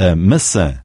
a maçã.